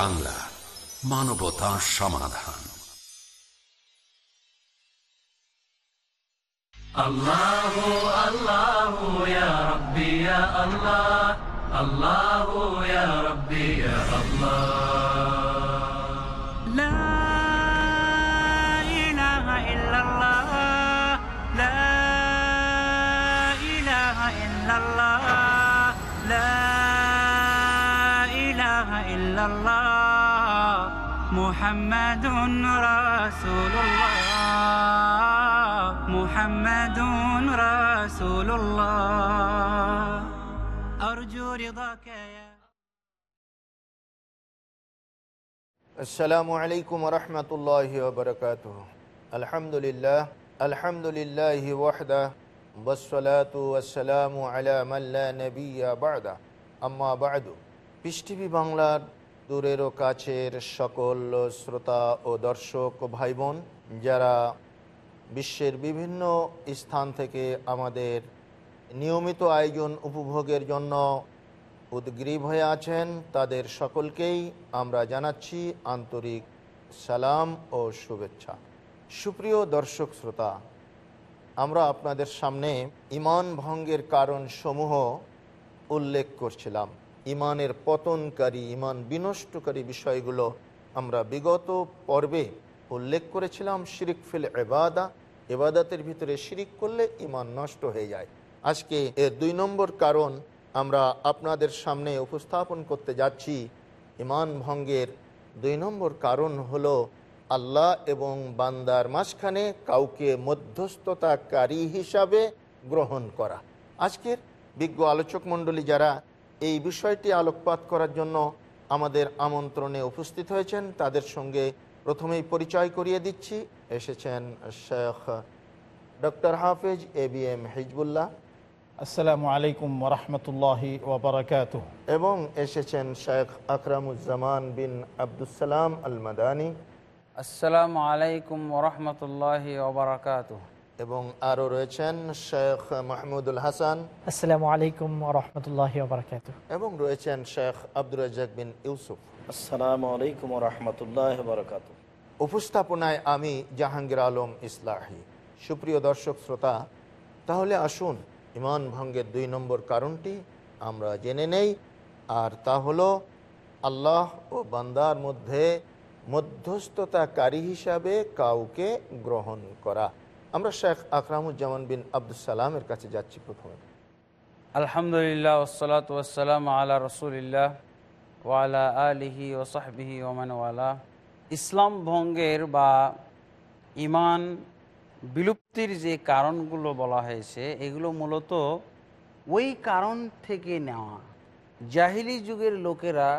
Piece TV Bangla মানবতা সমাধান الله الله يا ربي يا الله الله يا ربي يا الله محمد رسول الله محمد رسول الله أرجو رضاك يا আসসালামু আলাইকুম রহমতুল্লাহ বরকাত আলহামদুলিল্লাহ আলহামদুলিল্লাহ ওয়াহদা বসলাতু আসসালামু আলা মাল্লা নবিয়া বাদা আম্মা বাদু পৃষ্টিভি বাংলার দূরের ও কাছের সকল শ্রোতা ও দর্শক ভাই বোন যারা বিশ্বের বিভিন্ন স্থান থেকে আমাদের নিয়মিত আয়োজন উপভোগের জন্য উদ্গ্রীব হয়ে আছেন, তাদের সকলকেই আমরা জানাচ্ছি আন্তরিক সালাম ও শুভেচ্ছা। সুপ্রিয় দর্শক শ্রোতা, আমরা আপনাদের সামনে ইমান ভঙ্গের কারণ সমূহ উল্লেখ করছিলাম। ইমানের পতনকারী, ইমান বিনষ্টকারী বিষয়গুলো আমরা বিগত পর্বে উল্লেখ করেছিলাম। শিরিক ফিল এবাদা এবাদাতের ভিতরে শিরিক করলে ইমান নষ্ট হয়ে যায়। আজকে এর দুই নম্বর কারণ আমরা আপনাদের সামনে উপস্থাপন করতে যাচ্ছি। ইমান ভঙ্গের দুই নম্বর কারণ হলো আল্লাহ এবং বান্দার মাঝখানে কাউকে মধ্যস্থতাকারী হিসাবে গ্রহণ করা। আজকের বিজ্ঞ আলোচক মণ্ডলী যারা এই বিষয়টি আলোকপাত করার জন্য আমাদের আমন্ত্রণে উপস্থিত হয়েছেন। তাদের সঙ্গে প্রথমেই পরিচয় করিয়ে দিচ্ছি। এসেছেন শেখ ডক্টর হাফেজ এ বি এম হিজবুল্লাহ। আসসালামু আলাইকুম ওরহমতুল্লাহি ওবরাকাত এবং এসেছেন শেখ আকরামুজ্জামান বিন আবদুসালাম আল মাদানী আসসালামু আলাইকুম ওরহমতুল্লাহ ওবরাকাত এবং আরও রয়েছেন শেখ মাহমুদুল হাসান। আসসালামু আলাইকুম রহমতুল্লাহ বারকাত এবং রয়েছেন শেখ আব্দুর রাজাক বিন ইউসুফ। আসসালামু আলাইকুম রহমতুল্লাহ বরকাত উপস্থাপনায় আমি জাহাঙ্গীর আলম ইসলাহি। সুপ্রিয় দর্শক শ্রোতা তাহলে আসুন ইমান ভঙ্গের দুই নম্বর কারণটি আমরা জেনে নেই আর তা হলো আল্লাহ ও বান্দার মধ্যে মধ্যস্থতাকারী হিসাবে কাউকে গ্রহণ করা। আমরা শেখ আকরামুজ্জামান বিন আব্দুল কাছে যাচ্ছি প্রথমে। আলহামদুলিল্লাহ ওসলাত ওসালাম আলা রসুলিল্লাহ ওয়ালা আলিহি ওসাহবিহি ওমানওয়ালা ইসলাম ভঙ্গের বা ইমান বিলুপ্তির যে কারণগুলো বলা হয়েছে, এগুলো মূলত ওই কারণ থেকে নেওয়া। জাহিলি যুগের লোকেরা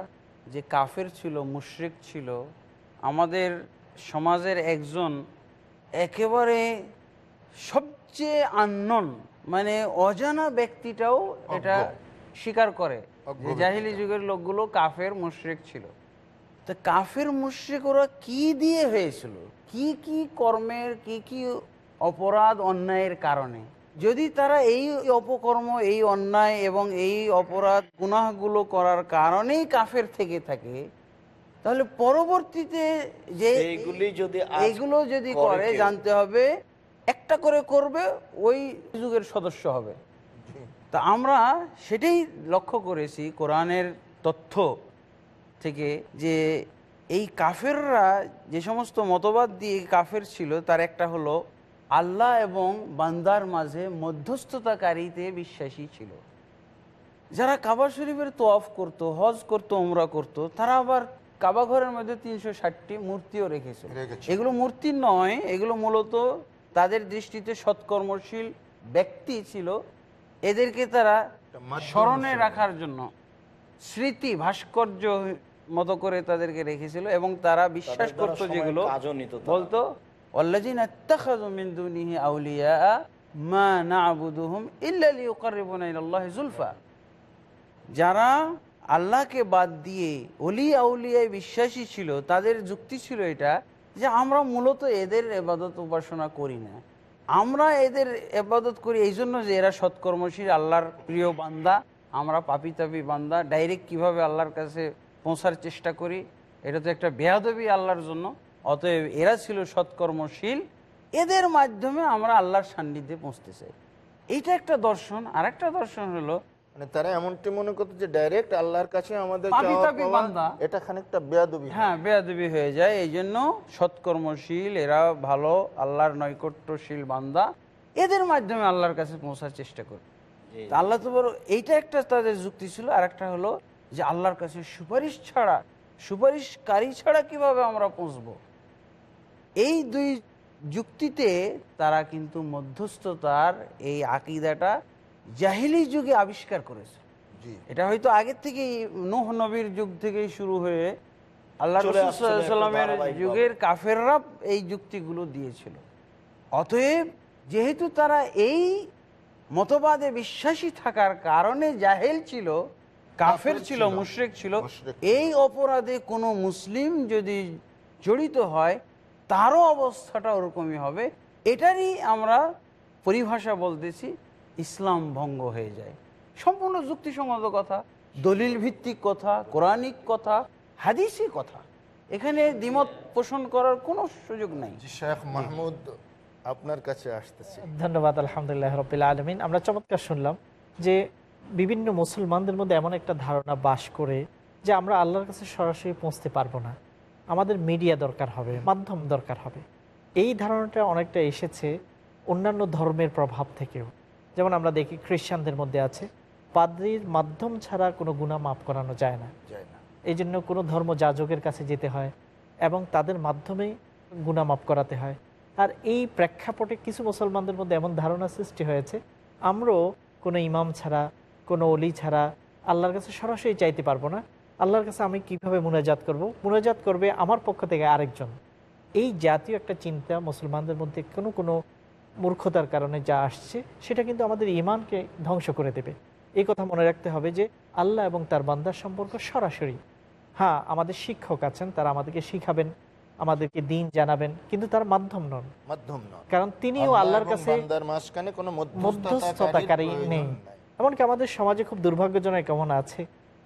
যে কাফের ছিল, মুশরিক ছিল, আমাদের সমাজের একজন একেবারে সবচেয়ে আননন মানে অজানা ব্যক্তিটাও এটা স্বীকার করে যে জাহিলি যুগের লোকগুলো কাফের মুশরিক ছিল। তো কাফের মুশরিক ওরা কি দিয়ে হয়েছিল? কি কি কর্মের কি কি অপরাধ অন্যায়ের কারণে? যদি তারা এই অপকর্ম এই অন্যায় এবং এই অপরাধ গুনাহগুলো করার কারণেই কাফের থেকে থাকে তাহলে পরবর্তীতে যে এইগুলি যদি করে জানতে হবে একটা করে করবে ওই যুগের সদস্য হবে। তা আমরা সেটাই লক্ষ্য করেছি কোরআনের তথ্য থেকে যে এই কাফেররা যে সমস্ত মতবাদ দিয়ে কাফের ছিল তার একটা হলো আল্লাহ এবং বান্দার মাঝে মধ্যস্থতাকারীতে বিশ্বাসী ছিল। যারা কাবা শরীফের তোয়াফ করত হজ করত ওমরা করত তারা আবার কাবা ঘরের মধ্যে তিনশো ষাটটি মূর্তিও রেখেছিল। রেখেছে। এগুলো মূর্তি নয় এগুলো মূলত তাদের দৃষ্টিতে সৎকর্মশীল ব্যক্তি ছিল এদেরকে তারা স্মরণে রাখার জন্য স্মৃতি ভাস্কর্য মতো করে তাদেরকে রেখেছিল এবং তারা বিশ্বাস করত যেগুলো বলতো যারা আল্লাহকে বাদ দিয়ে অলি আউলিয়ায় বিশ্বাসী ছিল তাদের যুক্তি ছিল এটা যে আমরা মূলত এদের এবাদত উপাসনা করি না। আমরা এদের এবাদত করি এই জন্য যে এরা সৎকর্মশীল, আল্লাহর প্রিয় বান্দা। আমরা পাপি তাপি বান্দা। ডাইরেক্ট কীভাবে আল্লাহর কাছে পৌঁছার চেষ্টা করি, এটা তো একটা বেয়াদবি আল্লাহর জন্য। অতএব এরা ছিল সৎকর্মশীল। এদের মাধ্যমে আমরা আল্লাহর সান্নিধ্যে পৌঁছতে চাই। এইটা একটা দর্শন। আর একটা দর্শন হলো মানে তারা এমনটি মনে করতো যে ডাইরেক্ট আল্লাহর কাছে আমাদের। এটা খানিকটা বেয়াদবি হ্যাঁ। বেয়াদবি হয়ে যায়। এই জন্য সৎকর্মশীল এরা ভালো আল্লাহর নৈকট্যশীল বান্দা। এদের মাধ্যমে আল্লাহর কাছে পৌঁছার চেষ্টা করে। আল্লাহ তো বড় এইটা একটা তাদের যুক্তি ছিল আর একটা হলো যে আল্লাহর কাছে সুপারিশ ছাড়া সুপারিশকারী ছাড়া কীভাবে আমরা পৌঁছবো? এই দুই যুক্তিতে তারা কিন্তু মধ্যস্থতার এই আকিদাটা জাহিলি যুগে আবিষ্কার করেছে। এটা হয়তো আগের থেকেই নোহ নবীর যুগ থেকেই শুরু হয়ে আল্লাহ রসুলামের যুগের কাফেররা এই যুক্তিগুলো দিয়েছিল। অতএব যেহেতু তারা এই মতবাদে বিশ্বাসী থাকার কারণে জাহেল ছিল কাফের ছিল মুশরেক ছিল। এই অপরাধে কোনো মুসলিম যদি জড়িত হয় তারও অবস্থাটা ওরকমই হবে। এটারই আমরা পরিভাষা বলতেছি। ইসলাম ভঙ্গ হয়ে যায়। সম্পূর্ণ যুক্তিসঙ্গত কথা দলিল ভিত্তিক কথা কোরআনিক কথা হাদিসি কথা। এখানে দ্বিমত পোষণ করার কোনো সুযোগ নাই। শেখ মাহমুদ আপনার কাছে আসতেছি। ধন্যবাদ আলহামদুলিল্লাহ রবিল আলমিন। আমরা চমৎকার শুনলাম যে বিভিন্ন মুসলমানদের মধ্যে এমন একটা ধারণা বাস করে যে আমরা আল্লাহর কাছে সরাসরি পৌঁছতে পারব না। আমাদের মিডিয়া দরকার হবে মাধ্যম দরকার হবে। এই ধারণাটা অনেকটা এসেছে অন্যান্য ধর্মের প্রভাব থেকেও। যেমন আমরা দেখি খ্রিস্টানদের মধ্যে আছে পাদ্রির মাধ্যম ছাড়া কোনো গুণা মাফ করানো যায় না। এই জন্য কোনো ধর্ম যাজকের কাছে যেতে হয় এবং তাদের মাধ্যমেই গুণা মাফ করাতে হয়। আর এই প্রেক্ষাপটে কিছু মুসলমানদের মধ্যে এমন ধারণা সৃষ্টি হয়েছে আমরাও কোনো ইমাম ছাড়া কোনো অলি ছাড়া আল্লাহর কাছে সরাসরি চাইতে পারব না। আল্লাহর কাছে আমি কীভাবে মুনাজাত করব? মুনাজাত করবে আমার পক্ষ থেকে আরেকজন। এই জাতীয় একটা চিন্তা মুসলমানদের মধ্যে কোনো কোনো মূর্খতার কারণে যা আসছে সেটা কিন্তু আমাদের ইমানকে ধ্বংস করে দেবে। এই কথা মনে রাখতে হবে যে আল্লাহ এবং তার বান্দার সম্পর্ক সরাসরি। হ্যাঁ আমাদের শিক্ষক আছেন তারা আমাদেরকে শিখাবেন আমাদেরকে দিন জানাবেন কিন্তু তার মাধ্যম নন। মাধ্যম নয় কারণ তিনিও আল্লাহর কাছে মধ্যস্থতাকারী নেই। এমনকি আমাদের সমাজে খুব দুর্ভাগ্যজনক কেমন আছে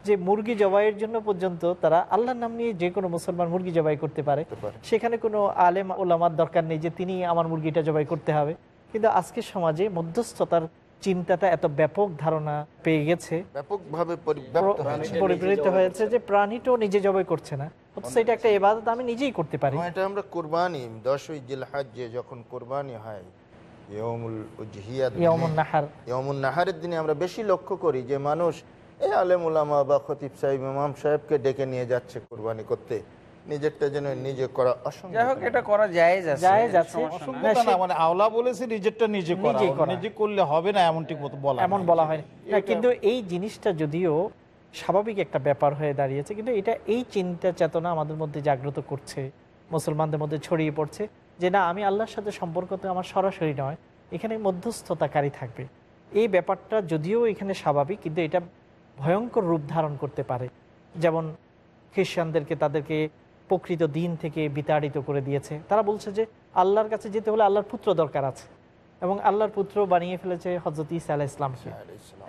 যে মুরগি জবাইয়ের জন্য পর্যন্ত তারা আল্লাহর নাম নিয়ে যে কোনো মুসলমান মুরগি জবাই করতে পারে। সেখানে কোনো আলেম ওলামার দরকার নেই যে তিনি আমার মুরগিটা জবাই করতে হবে। কিন্তু আজকের সমাজে মধ্যস্থতার চিন্তাটা এত ব্যাপক ধারণা পেয়ে গেছে। ব্যাপকভাবে পরিবৃত হয়েছে। যে প্রাণীটাও নিজে জবাই করছে না। অথচ এটা একটা এবাদত আমি নিজেই করতে পারি। এটা আমরা কোরবানি দশই জিলহাজ্জে যখন কোরবানি হয় ইয়মুল ইয়মুন নাহার। ইয়মুন নাহারের দিনে আমরা বেশি লক্ষ্য করি যে মানুষ এই আলেম উলামা বা খতিব সাহেব ইমাম সাহেবকে ডেকে নিয়ে যাচ্ছে কোরবানি করতে। নিজেরটা যেন নিজে করা অসম্ভব। এটা করা যায় জায়েজ আছে অসংখ্যতা না, মানে আওলা বলেছে নিজেরটা নিজে করা। নিজেই করা। নিজে করলে হবে না এমনটি বলা এমন বলা হয় না কিন্তু এই জিনিসটা যদিও স্বাভাবিক একটা ব্যাপার হয়ে দাঁড়িয়েছে কিন্তু এটা এই চিন্তা চেতনা আমাদের মধ্যে জাগ্রত করছে মুসলমানদের মধ্যে ছড়িয়ে পড়ছে যে না আমি আল্লাহর সাথে সম্পর্ক তো আমার সরাসরি নয় এখানে মধ্যস্থতাকারী থাকবে। এই ব্যাপারটা যদিও এখানে স্বাভাবিক কিন্তু এটা ভয়ঙ্কর রূপ ধারণ করতে পারে। যেমন খ্রিস্টানদেরকে তাদেরকে প্রকৃত দিন থেকে বিতাড়িত করে দিয়েছে। তারা বলছে যে আল্লাহর কাছে যেতে হলে আল্লাহর পুত্র দরকার আছে এবং আল্লাহর পুত্র বানিয়ে ফেলেছে হজরত ইসা আলাহ ইসলামকে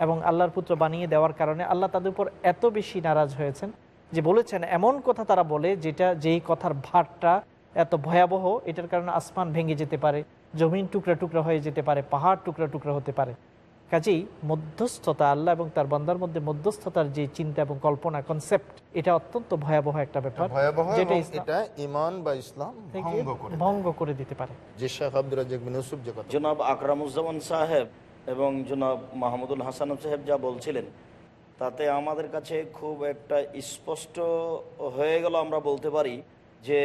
এবং আল্লাহর পুত্র বানিয়ে দেওয়ার কারণে আল্লাহ তাদের উপর এত বেশি নারাজ হয়েছেন যে বলেছেন এমন কথা তারা বলে যেটা যেই কথার ভারটা এত ভয়াবহ এটার কারণে আসমান ভেঙে যেতে পারে জমিন টুকরা টুকরা হয়ে যেতে পারে পাহাড় টুকরা টুকরা হতে পারে। কাজেই মধ্যস্থতা আল্লাহ এবং তার বান্দার মধ্যে মধ্যস্থতার যে চিন্তা এবং কল্পনা কনসেপ্ট এটা অত্যন্ত ভয়াবহ একটা ব্যাপার। যেটা এবং এটা ইমান বা ইসলাম ভঙ্গ করে দিতে পারে। যে শেখ আব্দুল জনাব আকরামুজ্জামান সাহেব এবং জনাব মাহমুদুল হাসান সাহেব যা বলছিলেন তাতে আমাদের কাছে খুব একটা স্পষ্ট হয়ে গেল আমরা বলতে পারি যে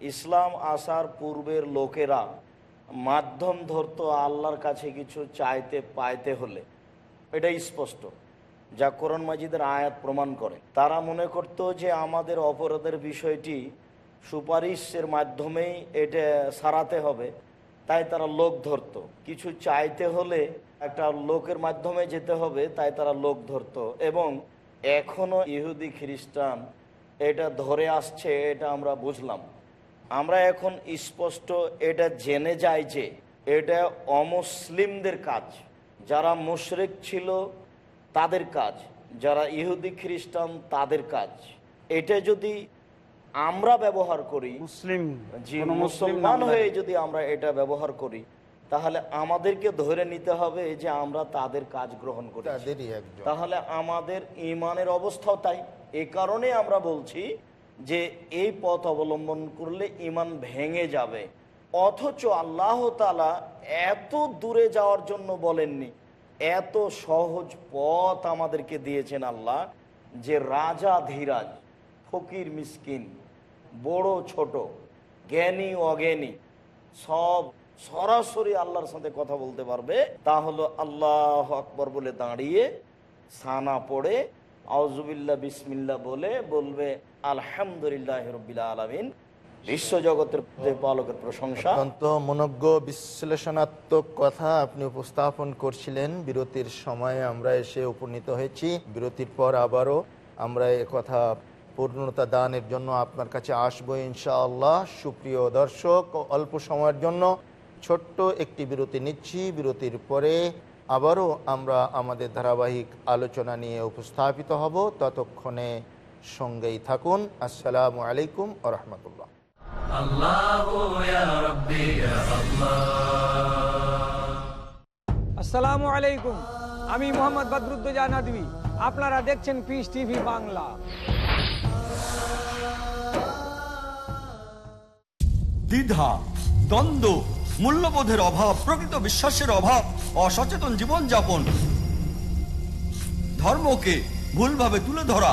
ইসলাম আসার পূর্বের লোকেরা মাধ্যম ধরতো আল্লাহর কাছে কিছু চাইতে পাইতে হলে। এটা স্পষ্ট। যা কোরআন মাজিদের আয়াত প্রমাণ করে। তারা মনে করত যে আমাদের অপরাধের বিষয়টি সুপারিশের মাধ্যমেই এটা সারাতে হবে। তাই তারা লোক ধরতো। কিছু চাইতে হলে একটা লোকের মাধ্যমে যেতে হবে, তাই তারা লোক ধরতো। এবং এখনও ইহুদি খ্রিস্টান এটা ধরে আসছে, এটা আমরা বুঝলাম। আমরা এখন স্পষ্ট এটা জেনে যাই যে এটা অমুসলিমদের কাজ যারা মুশরিক ছিল তাদের কাজ যারা ইহুদি খ্রিস্টান তাদের কাজ। এটা যদি আমরা ব্যবহার করি মুসলিম মুসলিম মুসলমান হয়ে যদি আমরা এটা ব্যবহার করি তাহলে আমাদেরকে ধরে নিতে হবে যে আমরা তাদের কাজ গ্রহণ করি তাহলে আমাদের ইমানের অবস্থাও তাই। এ কারণে আমরা বলছি যে এই পথ অবলম্বন করলে ইমান ভেঙে যাবে। অথচ আল্লাহ তালা এত দূরে যাওয়ার জন্য বলেননি, এত সহজ পথ আমাদেরকে দিয়েছেন আল্লাহ যে রাজা ধীরাজ, ফকির মিসকিন, বড় ছোট, জ্ঞানী অজ্ঞানী, সব সরাসরি আল্লাহর সাথে কথা বলতে পারবে। তা হলো আল্লাহ আকবর বলে দাঁড়িয়ে সানা পড়ে আউজুবিল্লা বিসমিল্লা বলে বলবে আলহামদুলিল্লাহ রবিল্লা আলমিন। বিশ্বজগতের পালকের প্রশংসা। অত্যন্ত মনজ্ঞ, বিশ্লেষণাত্মক কথা আপনি উপস্থাপন করছিলেন। বিরতির সময়ে আমরা এসে উপনীত হয়েছি। বিরতির পর আবারও আমরা এ কথা পূর্ণতা দানের জন্য আপনার কাছে আসব ইনশাআল্লাহ। সুপ্রিয় দর্শক, অল্প সময়ের জন্য ছোট্ট একটি বিরতি নিচ্ছি। বিরতির পরে আবারও আমরা আমাদের ধারাবাহিক আলোচনা নিয়ে উপস্থাপিত হব। ততক্ষণে সঙ্গেই থাকুন। আসসালামু আলাইকুম আ রহমতুল্লাহ। আসসালামু আলাইকুম। আমি মোহাম্মদ বদরুদ্দোজা নাদবি আপনারা দেখছেন পিস টিভি বাংলা। দ্বিধা দ্বন্দ্ব মূল্যবোধের অভাব প্রকৃত বিশ্বাসের অভাব অসচেতন জীবনযাপন ধর্মকে ভুলভাবে তুলে ধরা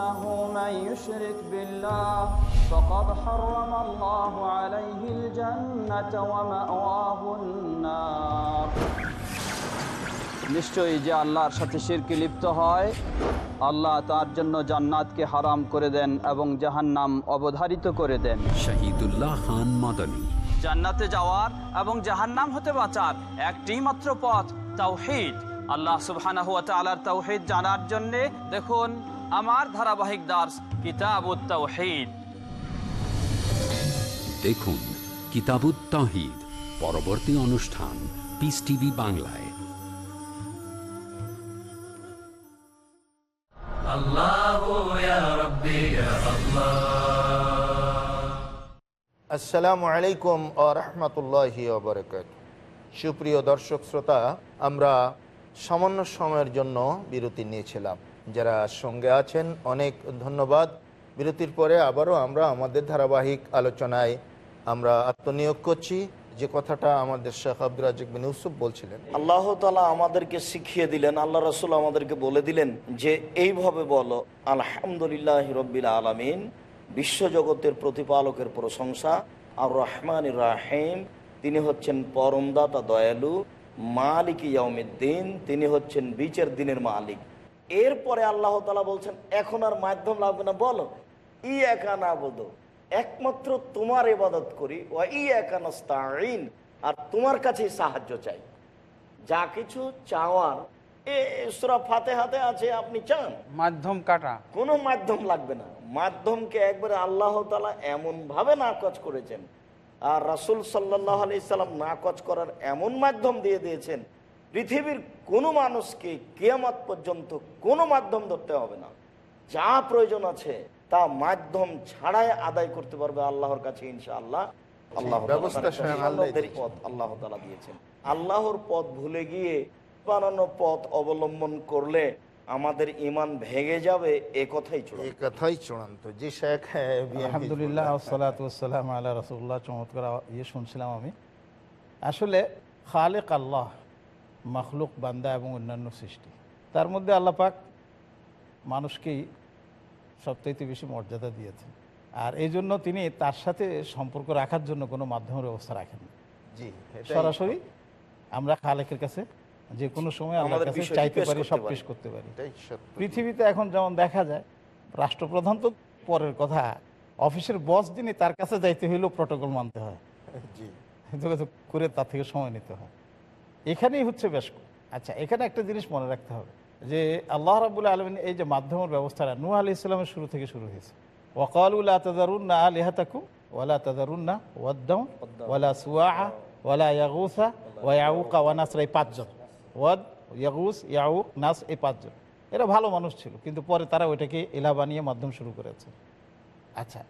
إنه من يشرك بالله فقد حرم الله عليه الجنة ومأواه النار নিশ্চয়ই যে আল্লাহর সাথে শিরকে লিপ্ত হয় আল্লাহ তার জন্য জান্নাতকে হারাম করে দেন এবং জাহান্নাম অবধারিত করে দেন শহীদুল্লাহ খান মাদানী জান্নাতে যাওয়ার এবং জাহান্নাম হতে বাঁচার একটি মাত্র পথ তাওহীদ আল্লাহ সুবহানাহু ওয়া তাআলার তাওহীদ জানার জন্য দেখুন আমার ধারাবাহিক দাস কিতাবুত্তাহিদ। দেখুন কিতাবুত্তাহিদ পরবর্তী অনুষ্ঠান পিস টিভি বাংলায়। আসসালামু আলাইকুম আ রহমতুল্লাহ সুপ্রিয় দর্শক শ্রোতা আমরা সামান্য সময়ের জন্য বিরতি নিয়েছিলাম। যারা সঙ্গে আছেন, অনেক ধন্যবাদ। বিরতির পরে আবারও আমরা আমাদের ধারাবাহিক আলোচনায় আমরা আত্মনিয়োগ করছি। যে কথাটা আমাদের শেখ আব্দুল রাজিক বিন ইউসুফ বলছিলেন। আল্লাহ তালা আমাদেরকে শিখিয়ে দিলেন, আল্লাহ রসুল আমাদেরকে বলে দিলেন যে, এইভাবে বলো, আলহামদুলিল্লাহ রব্বিল আলমিন বিশ্বজগতের প্রতিপালকের প্রশংসা আর রহমান রাহিম, তিনি হচ্ছেন পরমদাতা দয়ালু, মালিক ইয়াউমিদ্দিন, তিনি হচ্ছেন বিচার দিনের মালিক। এরপরে আল্লাহ তালা বলছেন এখন আর মাধ্যম লাগবে না। বলো ই একা না বোধ একমাত্র তোমার ইবাদত করি ও ই একা নাস্তাইন আর তোমার কাছেই সাহায্য চাই। যা কিছু চাওয়ার ফাতে হাতে আছে আপনি চান? মাধ্যম কাটা। কোনো মাধ্যম লাগবে না। মাধ্যমকে একবারে আল্লাহ তালা এমনভাবে নাকচ করেছেন আর রাসুল সাল্লাহ আলি সাল্লাম নাকচ করার এমন মাধ্যম দিয়ে দিয়েছেন পৃথিবীর কোনো মানুষকে কেয়ামত পর্যন্ত কোনো মাধ্যম ধরতে হবে না। যা প্রয়োজন আছে তা মাধ্যম ছাড়াই আদায় করতে পারবে আল্লাহর কাছে ইনশাআল্লাহ। আল্লাহ। পথ আল্লাহ তালা দিয়েছেন। আল্লাহর পথ ভুলে গিয়ে বানানো পথ অবলম্বন করলে আমাদের ইমান ভেঙে যাবে এ কথাই চলে কথাই চূড়ান্ত। জি শেখ হ্যাঁ, আলহামদুলিল্লাহ সালাতাম আল্লাহ রসুল্লাহ চমৎকার ইয়ে শুনছিলাম আমি। আসলে খালেক আল্লাহ মখলুক বান্দা এবং অন্যান্য সৃষ্টি। তার মধ্যে আল্লাপাক মানুষকেই সবচাইতে বেশি মর্যাদা দিয়েছেন। আর এই জন্য তিনি তার সাথে সম্পর্ক রাখার জন্য কোনো মাধ্যমের ব্যবস্থা রাখেন জি সরাসরি আমরা খালেকের কাছে যে কোনো সময় আমাদের কাছে চাইতে পারি সব। পেশ করতে পারি। পৃথিবীতে এখন যেমন দেখা যায় রাষ্ট্রপ্রধান তো পরের কথা অফিসের বস যিনি তার কাছে যাইতে হইলেও প্রটোকল মানতে হয়। যোগাযোগ করে তার থেকে সময় নিতে হয়। এখানেই হচ্ছে বেশ আচ্ছা এখানে একটা জিনিস মনে রাখতে হবে, যে আল্লাহ রাবুল আলমিন এই যে মাধ্যমের ব্যবস্থাটা নূহ আলি ইসলামের শুরু থেকে শুরু হয়েছে। ওয়াকালুল্লাহ তাদারুন্না আলিহাতাকুম ওয়ালা তাদারুন্না ওয়াদ্দাম ওয়ালা সুয়া ওয়ালা ইয়াগুসা ওয়া ইয়াউকা এই পাঁচজন। ওয়াদ, ইয়াগুস ইয়াউক নাস, এই পাঁচজন। এরা ভালো মানুষ ছিল, কিন্তু পরে তারা ওইটাকে এলা বানিয়ে মাধ্যম শুরু করেছে। আচ্ছা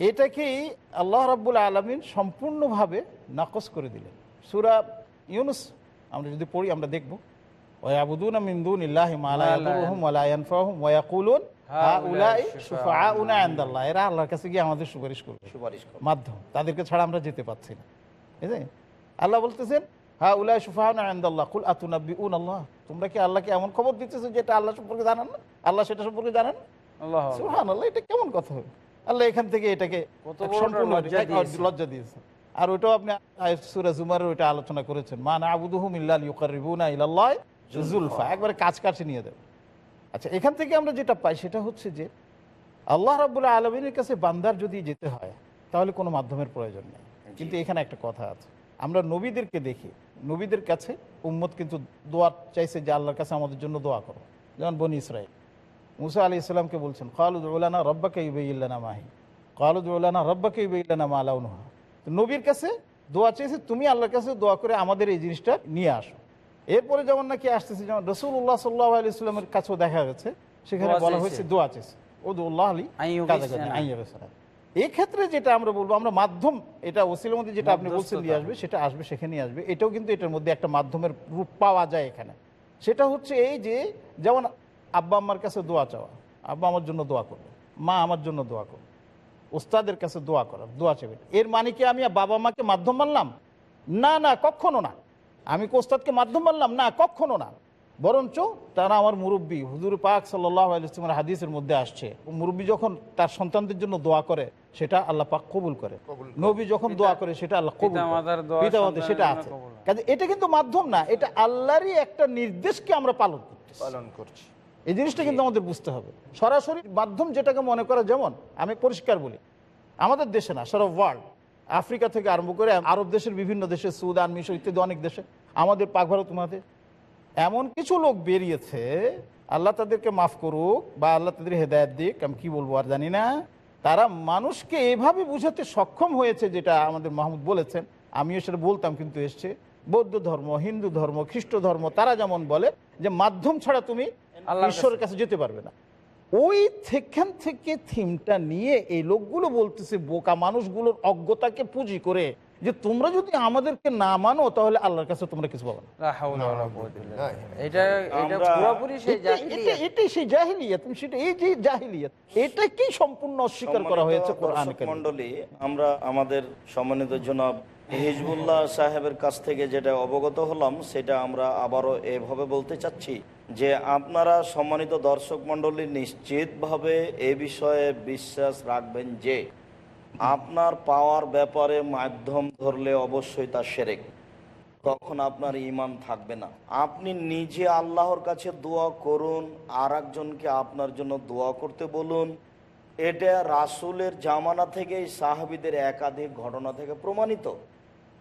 এটাকেই আল্লাহ রাব্বুল আলমিন সম্পূর্ণভাবে নাকচ করে দিলেন। সুরা ইউনুস আমরা যদি পড়ি আমরা দেখব ওয়াবুদুন মিন্দুন ইল্লাহি মালা ওয়ালা ইয়ানফাহুম ওয়া ইয়াকুলুন হাউলাই শুফাআউনা ইনদাল্লাহ এরা আল্লাহর কাছে গিয়ে আমাদের সুপারিশ করবে সুপারিশ মাধ্যম তাদেরকে ছাড়া আমরা যেতে পারছি না ঠিক আছে আল্লাহ বলতেছেন হ্যাঁ উল্লাহ সুফাহান আন্দাল্লাহ কুল আতুনাব্বি উন আল্লাহ তোমরা কি আল্লাহকে এমন খবর দিতেছো যেটা আল্লাহ সম্পর্কে জানান না আল্লাহ সেটা সম্পর্কে জানান আল্লাহ সুহান আল্লাহ এটা কেমন কথা হবে আল্লাহ এখান থেকে এটাকে সম্পূর্ণ লজ্জা দিয়েছে। আর ওটাও আপনি সুরা জুমারের ওইটা আলোচনা করেছেন। মা না আবুদুহুম ইল্লাল ইউকারিবুনা ইলাল্লাহ জুলফা। একবারে কাজ কাছে নিয়ে দেবে। আচ্ছা এখান থেকে আমরা যেটা পাই সেটা হচ্ছে যে আল্লাহ রাবুল্লাহ আলমিনের কাছে বান্দার যদি যেতে হয় তাহলে কোনো মাধ্যমের প্রয়োজন নেই। কিন্তু এখানে একটা কথা আছে। আমরা নবীদেরকে দেখি। নবীদের কাছে উম্মত কিন্তু দোয়া চাইছে যে আল্লাহর কাছে আমাদের জন্য দোয়া করো। যেমন বনি ইসরাইল। মুসা আলি ইসলামকে বলছেন খালুদ্লানা রব্বাকে ইবেইল্লানা মাহি। খালুদ্লানা রব্বাকে ইবেইল্লানা মালাউনহা তো নবীর কাছে দোয়া চেয়েছে তুমি আল্লাহর কাছে দোয়া করে আমাদের এই জিনিসটা নিয়ে আসো। এরপরে যেমন নাকি আসতেছে যেমন রসুল্লাহ সাল্লাহ আলি ইসলামের কাছেও দেখা গেছে সেখানে বলা হয়েছে দোয়া চেয়েছে। ও দোল্লাহ আলী আইয়ুব কাজা ইসলাম। কাজা, আইয়ুব ইসলাম। এই ক্ষেত্রে যেটা আমরা বলব আমরা মাধ্যম এটা ওসিলের মধ্যে যেটা আপনি বলছেন দিয়ে আসবে সেটা আসবে সেখানেই আসবে। এটাও কিন্তু এটার মধ্যে একটা মাধ্যমের রূপ পাওয়া যায় এখানে। সেটা হচ্ছে এই যে যেমন আব্বা আম্মার কাছে দোয়া চাওয়া আব্বা আমার জন্য দোয়া করবে মা আমার জন্য দোয়া করবে। ওস্তাদের কাছে দোয়া করার দোয়া চাইবেন। এর মানে কি আমি বাবা মাকে মাধ্যম মানলাম? না না কখনো না। আমি ওস্তাদকে মাধ্যম মানলাম? না কখনো না। বরঞ্চ তারা আমার মুরব্বী হুজুর পাক সাল্লাহ হাদিসের মধ্যে আসছে। মুরব্বী যখন তার সন্তানদের জন্য দোয়া করে সেটা আল্লাহ পাক কবুল করে। নবী যখন দোয়া করে সেটা আল্লাহ কবুল সেটা আছে। কাজে এটা কিন্তু মাধ্যম না এটা আল্লাহরই একটা নির্দেশকে আমরা পালন করতেছি। পালন করছি। এই জিনিসটা কিন্তু আমাদের বুঝতে হবে। সরাসরি মাধ্যম যেটাকে মনে করা যেমন, আমি পরিষ্কার বলি, আমাদের দেশে না সারা ওয়ার্ল্ড আফ্রিকা থেকে আরম্ভ করে আরব দেশের বিভিন্ন দেশে, সুদান, মিশর ইত্যাদি অনেক দেশে, আমাদের পাক ভারত তোমাদের। এমন কিছু লোক বেরিয়েছে, আল্লাহ তাদেরকে মাফ করুক বা আল্লাহ তাদের হেদায়ত দিক, আমি কি বলব আর জানি না। তারা মানুষকে এভাবে বুঝাতে সক্ষম হয়েছে যেটা আমাদের মাহমুদ বলেছেন, আমিও সেটা বলতাম কিন্তু এসছে। বৌদ্ধ ধর্ম, হিন্দু ধর্ম, খ্রিস্ট ধর্ম, তারা যেমন বলে যে মাধ্যম ছাড়া তুমি ঈশ্বরের কাছে যেতে পারবে না। ওই সেখান থেকে থিমটা নিয়ে এই লোকগুলো বলতেছে বোকা মানুষগুলোর অজ্ঞতাকে পুঁজি করে যে তোমরা যদি আমাদেরকে না মানো তাহলে আল্লাহর কাছে তোমরা কিছু পাবে না। লা হাওলা ওয়ালা কুওয়াতা ইল্লা না, বিল্লাহ। এটা এটা সেই জাহিলিয়াত। এটাই সেই জাহিলিয়াত। সেটা এই যে জাহিলিয়াত এটাকেই সম্পূর্ণ অস্বীকার করা হয়েছে মন্ডলী আমরা আমাদের সম্মানিত জনাব হিজবুল্লাহ সাহেবের কাছ থেকে যেটা অবগত হলাম, সেটা আমরা আবারও এভাবে বলতে চাচ্ছি যে আপনারা সম্মানিত দর্শক মন্ডলী নিশ্চিতভাবে এ বিষয়ে বিশ্বাস রাখবেন যে আপনার পাওয়ার ব্যাপারে মাধ্যম ধরলে অবশ্যই তা সেরেক। তখন আপনার ইমান থাকবে না। আপনি নিজে আল্লাহর কাছে দোয়া করুন আর একজনকে আপনার জন্য দোয়া করতে বলুন। এটা রাসুলের জামানা থেকেই সাহাবিদের একাধিক ঘটনা থেকে প্রমাণিত।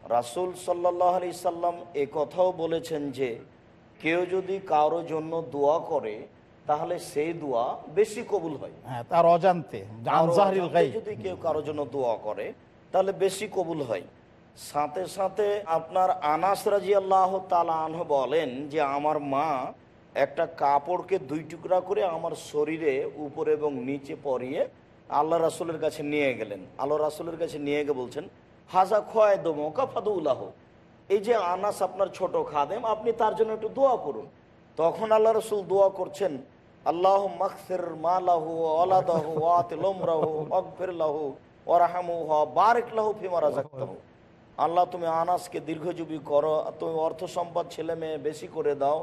রাসুল সাল্লাহ আলি সাল্লাম এ কথাও বলেছেন যে কেউ যদি কারও জন্য দোয়া করে তাহলে সেই দোয়া বেশি কবুল হয়। হ্যাঁ তার অজান্তে কারও। যদি কেউ কারোর জন্য দোয়া করে তাহলে বেশি কবুল হয়। সাথে সাথে আপনার আনাস রাজি আল্লাহ তালাহ বলেন যে আমার মা একটা কাপড়কে দুই টুকরা করে আমার শরীরে উপরে এবং নিচে পরিয়ে আল্লাহ রাসুলের কাছে নিয়ে গেলেন। আল্লাহ রাসুলের কাছে নিয়ে গিয়ে বলছেন হাজা খোয়াই দমো কাফাদুল্লাহ এই যে আনাস আপনার ছোট খাদেম, আপনি তার জন্য একটু দোয়া করুন। তখন আল্লাহ রসুল দোয়া করছেন আল্লাহ মকসির মালাহু আলাদাহু আতিলমরাহু অগফিরলাহু ওরাহামু হ বারেক লাহু ফিমা রাজাক্তাহু। আল্লাহ তুমি আনাসকে দীর্ঘজীবী করো, তুমি অর্থ সম্পদ ছেলে মেয়ে বেশি করে দাও,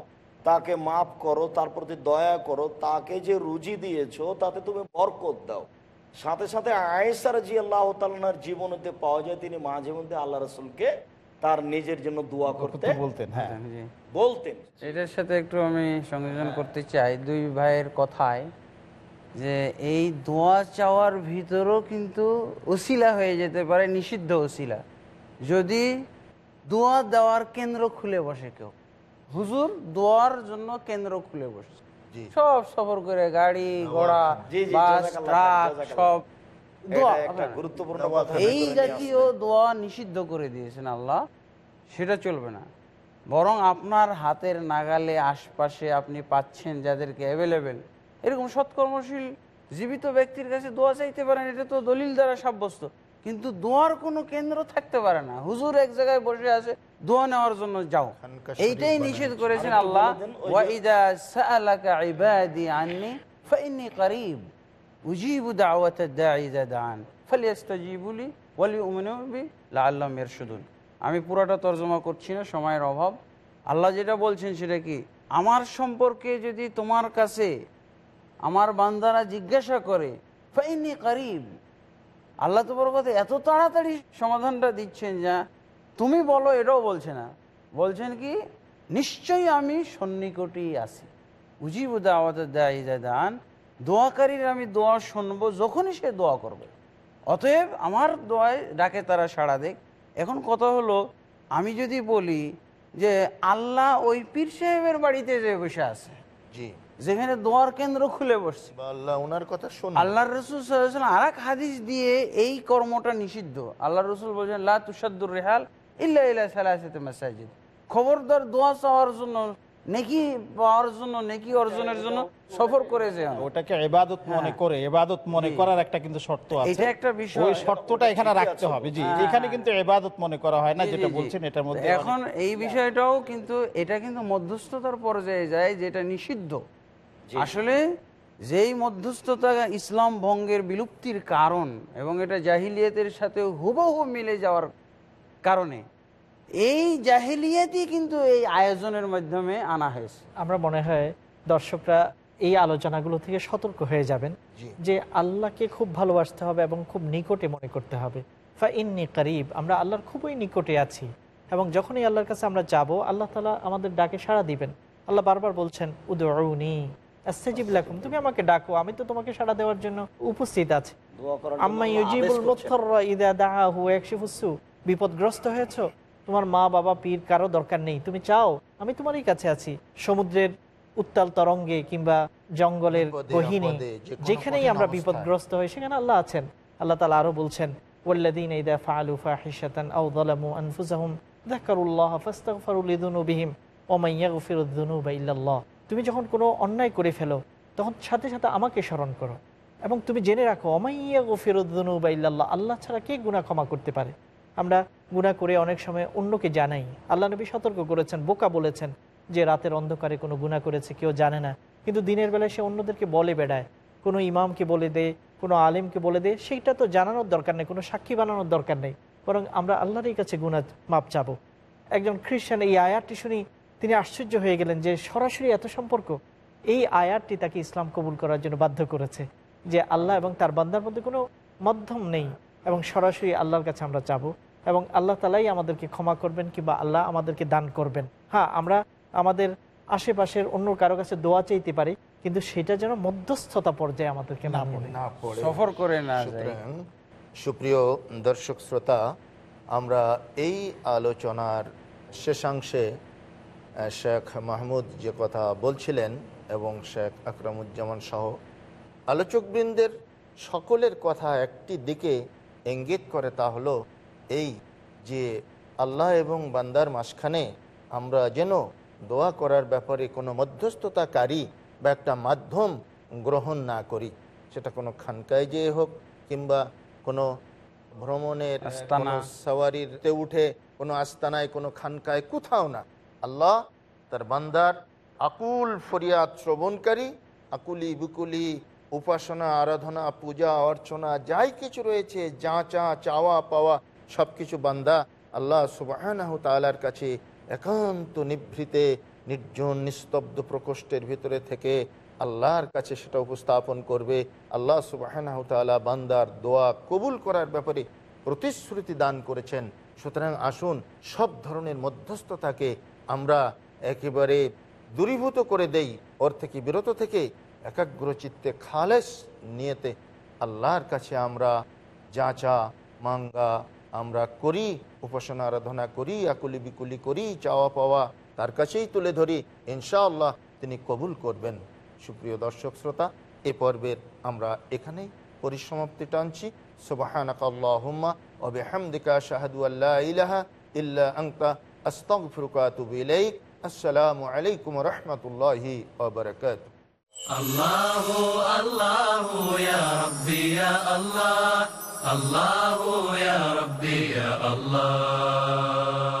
তাকে মাফ করো, তার প্রতি দয়া করো, তাকে যে রুজি দিয়েছ, তাতে তুমি বরকত দাও। সাথে সাথে আয়েসার জি আল্লাহ তালার জীবনেতে পাওয়া যায় তিনি মাঝে মধ্যে আল্লাহ রসুলকে তার নিজের জন্য দোয়া করতে বলতেন হ্যাঁ। বলতেন। এটার সাথে একটু আমি সংযোজন করতে চাই দুই ভাইয়ের কথায় যে এই দোয়া চাওয়ার ভিতরও কিন্তু ওসিলা হয়ে যেতে পারে নিষিদ্ধ ওসিলা। যদি দোয়া দেওয়ার কেন্দ্র খুলে বসে কেউ হুজুর দোয়ার জন্য কেন্দ্র খুলে বসে। সব সফর করে গাড়ি ঘোড়া জি, বাস ট্রাক সব। দোয়া এটা একটা। গুরুত্বপূর্ণ এই জাতীয় দোয়া নিষিদ্ধ করে দিয়েছেন আল্লাহ সেটা চলবে না। বরং আপনার হাতের নাগালে আশপাশে আপনি পাচ্ছেন যাদেরকে অ্যাভেলেবেল এরকম সৎকর্মশীল জীবিত ব্যক্তির কাছে দোয়া চাইতে পারেন এটা তো দলিল দ্বারা সাব্যস্ত। কিন্তু দোয়ার কোনো কেন্দ্র থাকতে পারে না। হুজুর এক জায়গায় বসে আছে দোয়া নেওয়ার জন্য যাও। এইটাই নিষেধ করেছেন আল্লাহ আন্নি করিব। উজিবু দাওয়াত আমি পুরোটা তর্জমা করছি না সময়ের অভাব। আল্লাহ যেটা বলছেন সেটা কি? আমার সম্পর্কে যদি তোমার কাছে আমার বান্দারা জিজ্ঞাসা করে ফাইন্নি করিব আল্লাহ তো বড় কথা এত তাড়াতাড়ি সমাধানটা দিচ্ছেন যা, তুমি বলো, এটাও বলছে না। বলছেন কি, নিশ্চয়ই আমি উজিবুদা আমাদের দেয় দান, দোয়াকারীর আমি দোয়া শুনব, যখনই সে দোয়া করবে। অতএব আমার দোয়ায় ডাকে তারা সাড়া দেখ এখন কথা হলো, আমি যদি বলি যে, আল্লাহ ওই পীর সাহেবের বাড়িতে যে বসে আছে, জি। যেখানে দোয়ার কেন্দ্র খুলে বসছে। আল্লাহ ওনার কথা শুন। আল্লাহ রসুল আর এক হাদিস দিয়ে এই কর্মটা নিষিদ্ধ। আল্লাহ রসুল বলছেন লা তুষাদ্দুর রেহাল ইল্লা ইল্লা সালাসাতে মাসাজিদ। খবরদার দোয়া চাওয়ার জন্য নেকি পাওয়ার জন্য নেকি অর্জনের জন্য সফর করে যেও না। ওটাকে এবাদত মনে করে এবাদত মনে করার একটা কিন্তু শর্ত আছে। এটা একটা বিষয়। ওই শর্তটা এখানে রাখতে হবে। জি হ্যাঁ। এখানে কিন্তু এবাদত মনে করা হয় না যেটা। বলছেন এটার মধ্যে এখন এই বিষয়টাও কিন্তু এটা কিন্তু মধ্যস্থতার পর্যায়ে যায় যেটা নিষিদ্ধ। আসলে যেই মধ্যস্থতা ইসলাম ভঙ্গের বিলুপ্তির কারণ এবং এটা জাহিলিয়াতের সাথে হুবহু মিলে যাওয়ার কারণে এই জাহিলিয়াতই কিন্তু এই আয়োজনের মাধ্যমে আনা হয়েছে। আমরা মনে হয় দর্শকরা এই আলোচনাগুলো থেকে সতর্ক হয়ে যাবেন যে আল্লাহকে খুব ভালোবাসতে হবে এবং খুব নিকটে মনে করতে হবে। ফা ইন্নি করিব আমরা আল্লাহর খুবই নিকটে আছি এবং যখনই আল্লাহর কাছে আমরা যাব আল্লাহ তালা আমাদের ডাকে সাড়া দিবেন। আল্লাহ বারবার বলছেন উদৌনি আস্তাজিব লাকুম তুমি আমাকে ডাকো আমি তো তোমাকে সাড়া দেওয়ার জন্য উপস্থিত আছি। দোয়া করার জন্য আম্মা ইউজিবুল মুত্তাররা ইদা দাআহু ইয়াকশিফুসসু বিপদগ্রস্ত হয়েছো? তোমার মা বাবা পীর কারও দরকার নেই তুমি চাও আমি তোমারই কাছে আছি। সমুদ্রের উত্তাল তরঙ্গে কিংবা জঙ্গলের গহিনী যেখানেই আমরা বিপদগ্রস্ত হই সেখানে আল্লাহ আছেন। আল্লাহ তালা আরও বলছেন ওয়াল্লাযীনা ইযা ফাআলু ফাহিশাতান আও যালামু আনফুসাহুম যাকারুল্লাহ ফাস্তাগফিরু লিযুনুবিহিম ওয়া মান ইয়াগফিরুয যুনুবা ইল্লাল্লাহ। তুমি যখন কোনো অন্যায় করে ফেলো, তখন সাথে সাথে আমাকে স্মরণ করো এবং তুমি জেনে রাখো অমাইয়া গফিরুদ্দনু বা ইল্লাল্লাহ আল্লাহ ছাড়া কে গুনাহ ক্ষমা করতে পারে? আমরা গুনাহ করে অনেক সময় অন্যকে জানাই। আল্লাহ নবী সতর্ক করেছেন, বোকা বলেছেন যে রাতের অন্ধকারে কোনো গুনাহ করেছে, কেউ জানে না। কিন্তু দিনের বেলায় সে অন্যদেরকে বলে বেড়ায়। কোনো ইমামকে বলে দে, কোনো আলেমকে বলে দে, সেইটা তো জানানোর দরকার নেই, কোনো সাক্ষী বানানোর দরকার নেই। বরং আমরা আল্লাহরই কাছে গুনাহ মাপ চাবো। একজন খ্রিস্টান এই আয়াতটি শুনি তিনি আশ্চর্য হয়ে গেলেন যে সরাসরি এত সম্পর্ক এই আয়াতটি তাকে ইসলাম কবুল করার জন্য বাধ্য করেছে যে আল্লাহ এবং তার বান্দার মধ্যে কোনো মাধ্যম নেই এবং সরাসরি আল্লাহর কাছে আমরা যাব এবং আল্লাহ তালাই আমাদেরকে ক্ষমা করবেন কিংবা আল্লাহ আমাদেরকে দান করবেন। হ্যাঁ আমরা আমাদের আশেপাশের অন্য কারও কাছে দোয়া চাইতে পারি কিন্তু সেটা যেন মধ্যস্থতা পর্যায়ে আমাদেরকে না পড়ে। সফর করে না সুপ্রিয় দর্শক শ্রোতা আমরা এই আলোচনার শেষাংশে শেখ মাহমুদ যে কথা বলছিলেন এবং শেখ আকরামুজ্জামান সহ আলোচকবৃন্দের সকলের কথা একটি দিকে ইঙ্গিত করে তা হলো এই যে আল্লাহ এবং বান্দার মাঝখানে আমরা যেন দোয়া করার ব্যাপারে কোনো মধ্যস্থতাকারী বা একটা মাধ্যম গ্রহণ না করি। সেটা কোনো খানকায় যেয়ে হোক কিংবা কোনো ভ্রমণের সাওয়ারিতে উঠে কোনো আস্তানায় কোনো খানকায় কোথাও না। আল্লাহ তার বান্দার আকুল ফরিয়াদ শ্রবণকারী, আকুলি বিকুলি উপাসনা, আরাধনা, পূজা, অর্চনা, যাই কিছু রয়েছে, যা, চা, চাওয়া, পাওয়া সব কিছু বান্দা আল্লাহ সুবাহ তালার কাছে একান্ত নিভৃতে, নির্জন, নিস্তব্ধ প্রকোষ্ঠের ভিতরে থেকে আল্লাহর কাছে সেটা উপস্থাপন করবে। আল্লাহ সুবাহ তালা বান্দার দোয়া কবুল করার ব্যাপারে প্রতিশ্রুতি দান করেছেন। সুতরাং আসুন সব ধরনের মধ্যস্থতাকে আমরা একেবারে দূরীভূত করে দেই, ওর থেকে বিরত থেকে একাগ্রচিত্তে খালেস নিয়েতে আল্লাহর কাছে আমরা যাচা মাঙ্গা আমরা করি, উপাসনা, আরাধনা করি, আকুলি বিকুলি করি, চাওয়া পাওয়া তার কাছেই তুলে ধরি, ইনশাআল্লাহ তিনি কবুল করবেন। সুপ্রিয় দর্শক শ্রোতা, এ পর্বের আমরা এখানেই পরিসমাপ্তি টানছি। সুবাহানাকাল্লাহুম্মা ওয়া বিহামদিকা আশহাদু আল্লা ইলাহা ইল্লা আনতা أستغفرك وأتوب إليك. السلام عليكم ورحمة الله وبركاته. الله الله يا ربي يا الله الله يا ربي يا الله